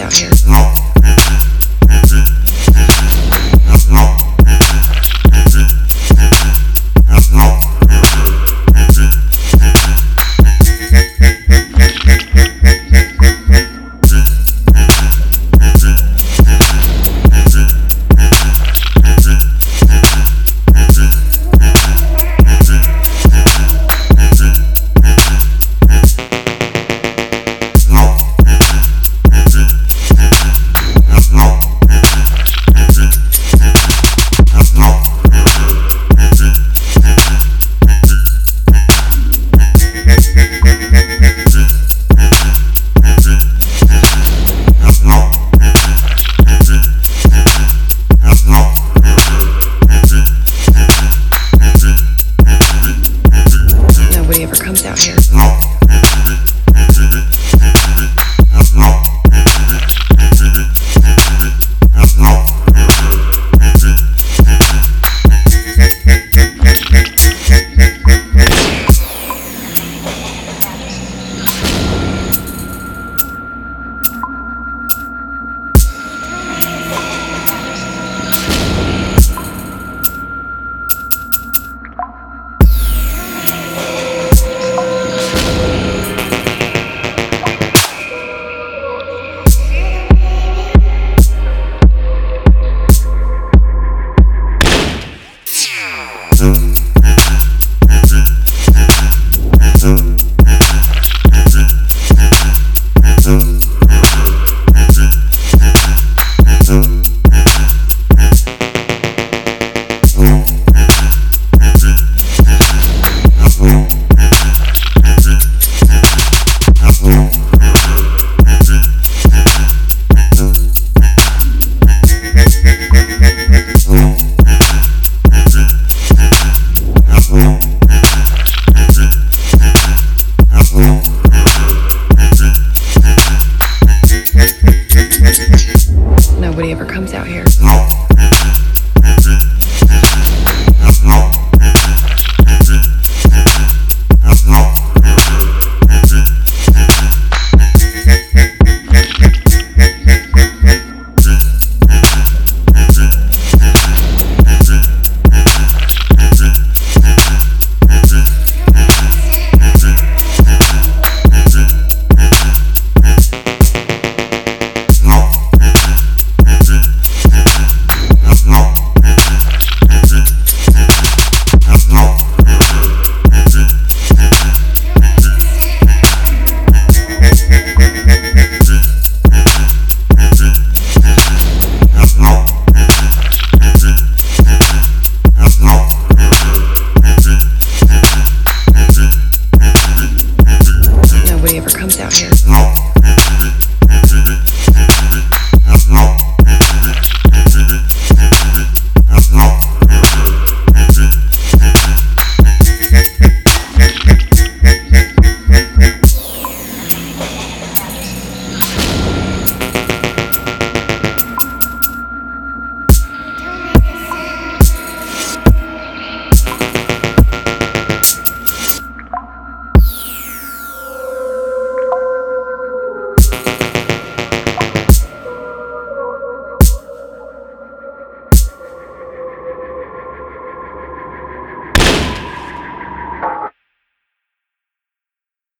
out here. long.